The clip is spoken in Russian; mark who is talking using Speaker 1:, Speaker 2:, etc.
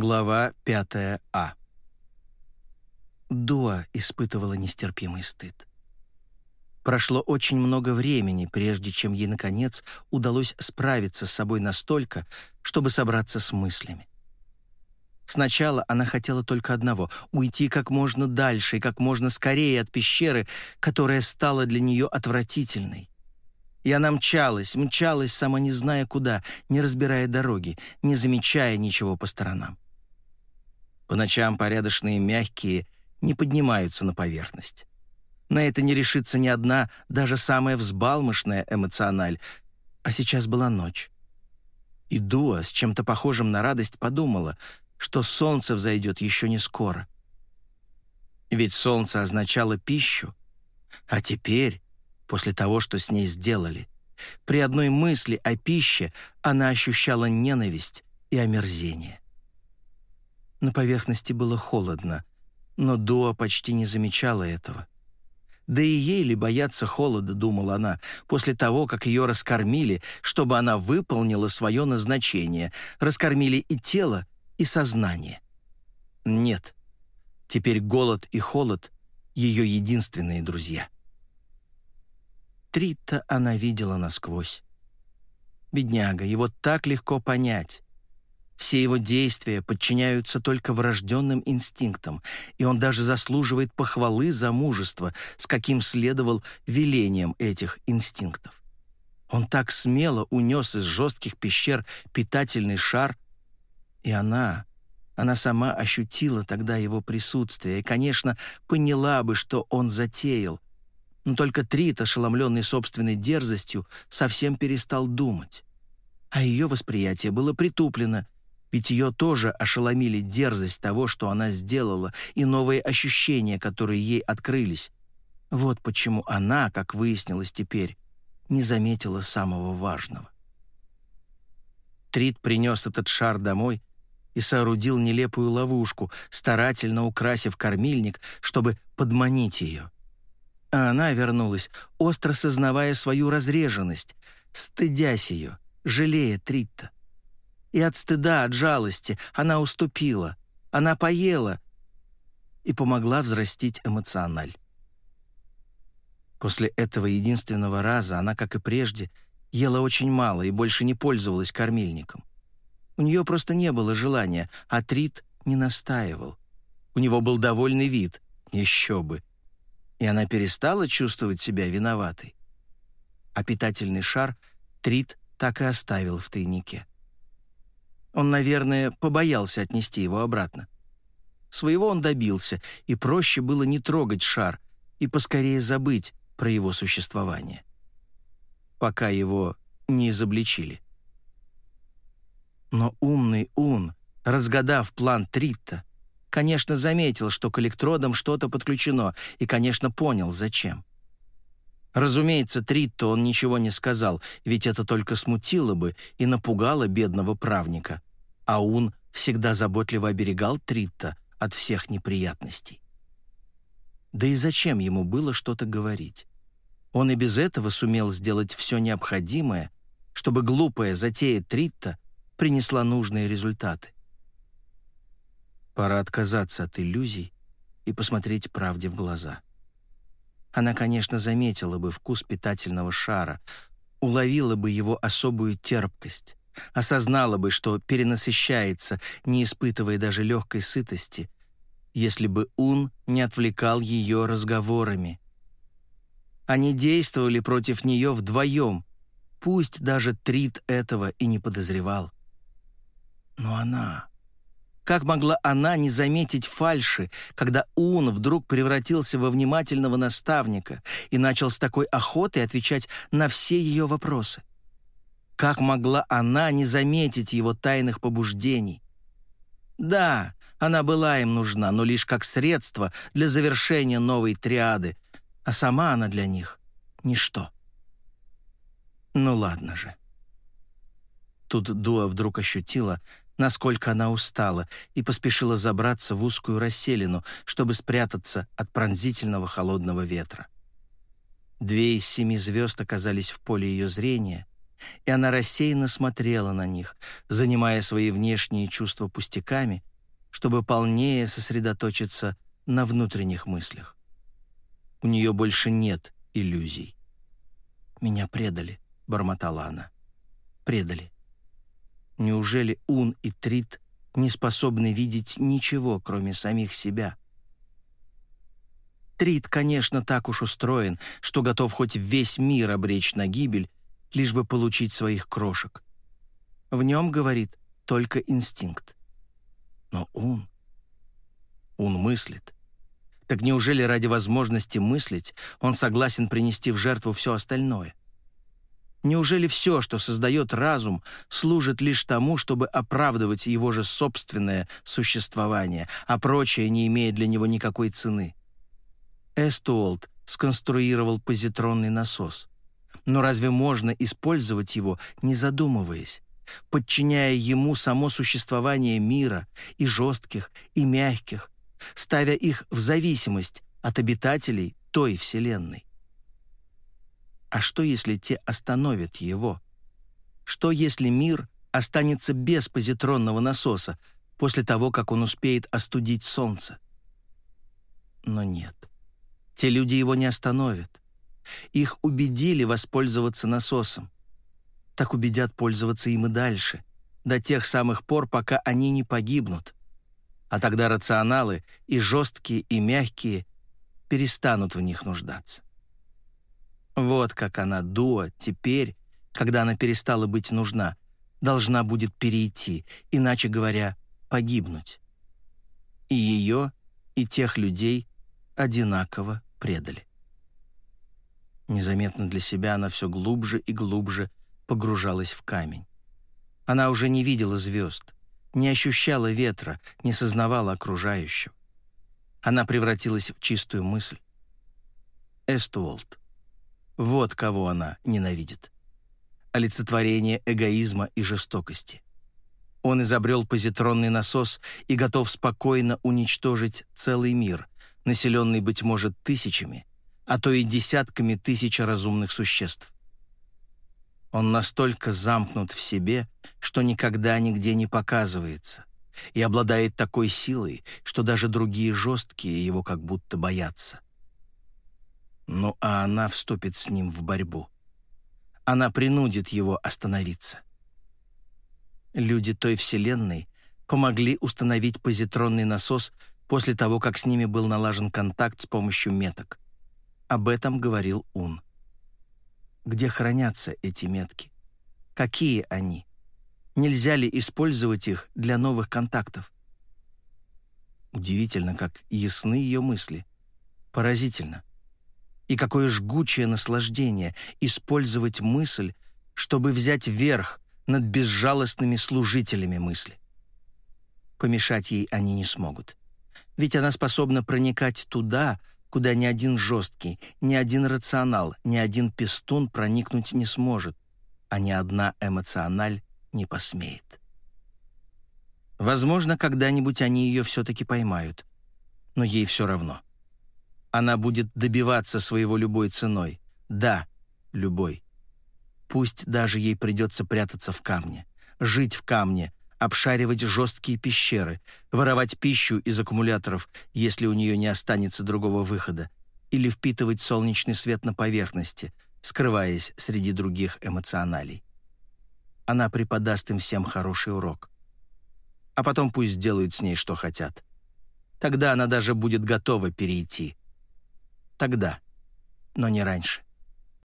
Speaker 1: Глава 5а. Дуа испытывала нестерпимый стыд. Прошло очень много времени, прежде чем ей, наконец, удалось справиться с собой настолько, чтобы собраться с мыслями. Сначала она хотела только одного — уйти как можно дальше и как можно скорее от пещеры, которая стала для нее отвратительной. И она мчалась, мчалась, сама не зная куда, не разбирая дороги, не замечая ничего по сторонам. По ночам порядочные мягкие не поднимаются на поверхность. На это не решится ни одна, даже самая взбалмошная эмоциональ. А сейчас была ночь. И Дуа с чем-то похожим на радость подумала, что солнце взойдет еще не скоро. Ведь солнце означало пищу, а теперь после того, что с ней сделали. При одной мысли о пище она ощущала ненависть и омерзение. На поверхности было холодно, но Дуа почти не замечала этого. Да и ей ли бояться холода, думала она, после того, как ее раскормили, чтобы она выполнила свое назначение, раскормили и тело, и сознание. Нет, теперь голод и холод — ее единственные друзья. Трита она видела насквозь. Бедняга, его так легко понять. Все его действия подчиняются только врожденным инстинктам, и он даже заслуживает похвалы за мужество, с каким следовал велением этих инстинктов. Он так смело унес из жестких пещер питательный шар, и она, она сама ощутила тогда его присутствие и, конечно, поняла бы, что он затеял — но только Трит, ошеломленный собственной дерзостью, совсем перестал думать. А ее восприятие было притуплено, ведь ее тоже ошеломили дерзость того, что она сделала, и новые ощущения, которые ей открылись. Вот почему она, как выяснилось теперь, не заметила самого важного. Трит принес этот шар домой и соорудил нелепую ловушку, старательно украсив кормильник, чтобы подманить ее. А она вернулась, остро сознавая свою разреженность, стыдясь ее, жалея Тритта. И от стыда, от жалости она уступила, она поела и помогла взрастить эмоциональ. После этого единственного раза она, как и прежде, ела очень мало и больше не пользовалась кормильником. У нее просто не было желания, а Трит не настаивал. У него был довольный вид, еще бы и она перестала чувствовать себя виноватой. А питательный шар Трит так и оставил в тайнике. Он, наверное, побоялся отнести его обратно. Своего он добился, и проще было не трогать шар и поскорее забыть про его существование. Пока его не изобличили. Но умный Ун, разгадав план Тритта, Конечно, заметил, что к электродам что-то подключено, и, конечно, понял, зачем. Разумеется, Тритто он ничего не сказал, ведь это только смутило бы и напугало бедного правника. А он всегда заботливо оберегал Тритто от всех неприятностей. Да и зачем ему было что-то говорить? Он и без этого сумел сделать все необходимое, чтобы глупая затея Тритта принесла нужные результаты. Пора отказаться от иллюзий и посмотреть правде в глаза. Она, конечно, заметила бы вкус питательного шара, уловила бы его особую терпкость, осознала бы, что перенасыщается, не испытывая даже легкой сытости, если бы Ун не отвлекал ее разговорами. Они действовали против нее вдвоем, пусть даже Трит этого и не подозревал. Но она... Как могла она не заметить фальши, когда Ун вдруг превратился во внимательного наставника и начал с такой охотой отвечать на все ее вопросы? Как могла она не заметить его тайных побуждений? Да, она была им нужна, но лишь как средство для завершения новой триады, а сама она для них — ничто. Ну ладно же. Тут Дуа вдруг ощутила, насколько она устала, и поспешила забраться в узкую расселину, чтобы спрятаться от пронзительного холодного ветра. Две из семи звезд оказались в поле ее зрения, и она рассеянно смотрела на них, занимая свои внешние чувства пустяками, чтобы полнее сосредоточиться на внутренних мыслях. У нее больше нет иллюзий. «Меня предали», — бормотала она. «Предали. Неужели Ун и Трит не способны видеть ничего, кроме самих себя?» Трит, конечно, так уж устроен, что готов хоть весь мир обречь на гибель, лишь бы получить своих крошек. В нем, говорит, только инстинкт. Но Ун... Ун мыслит. Так неужели ради возможности мыслить он согласен принести в жертву все остальное? Неужели все, что создает разум, служит лишь тому, чтобы оправдывать его же собственное существование, а прочее не имеет для него никакой цены? Эстуолт сконструировал позитронный насос. Но разве можно использовать его, не задумываясь, подчиняя ему само существование мира, и жестких, и мягких, ставя их в зависимость от обитателей той Вселенной? А что, если те остановят его? Что, если мир останется без позитронного насоса после того, как он успеет остудить Солнце? Но нет. Те люди его не остановят. Их убедили воспользоваться насосом. Так убедят пользоваться им и дальше, до тех самых пор, пока они не погибнут. А тогда рационалы, и жесткие, и мягкие, перестанут в них нуждаться. Вот как она, Дуа, теперь, когда она перестала быть нужна, должна будет перейти, иначе говоря, погибнуть. И ее, и тех людей одинаково предали. Незаметно для себя она все глубже и глубже погружалась в камень. Она уже не видела звезд, не ощущала ветра, не сознавала окружающего. Она превратилась в чистую мысль. Эстуолт. Вот кого она ненавидит. Олицетворение эгоизма и жестокости. Он изобрел позитронный насос и готов спокойно уничтожить целый мир, населенный, быть может, тысячами, а то и десятками тысяч разумных существ. Он настолько замкнут в себе, что никогда нигде не показывается, и обладает такой силой, что даже другие жесткие его как будто боятся. Ну а она вступит с ним в борьбу. Она принудит его остановиться. Люди той Вселенной помогли установить позитронный насос после того, как с ними был налажен контакт с помощью меток. Об этом говорил Ун. Где хранятся эти метки? Какие они? Нельзя ли использовать их для новых контактов? Удивительно, как ясны ее мысли. Поразительно. И какое жгучее наслаждение использовать мысль, чтобы взять верх над безжалостными служителями мысли. Помешать ей они не смогут. Ведь она способна проникать туда, куда ни один жесткий, ни один рационал, ни один пестун проникнуть не сможет, а ни одна эмоциональ не посмеет. Возможно, когда-нибудь они ее все-таки поймают, но ей все равно. Она будет добиваться своего любой ценой. Да, любой. Пусть даже ей придется прятаться в камне, жить в камне, обшаривать жесткие пещеры, воровать пищу из аккумуляторов, если у нее не останется другого выхода, или впитывать солнечный свет на поверхности, скрываясь среди других эмоционалей. Она преподаст им всем хороший урок. А потом пусть делают с ней, что хотят. Тогда она даже будет готова перейти. Тогда, но не раньше.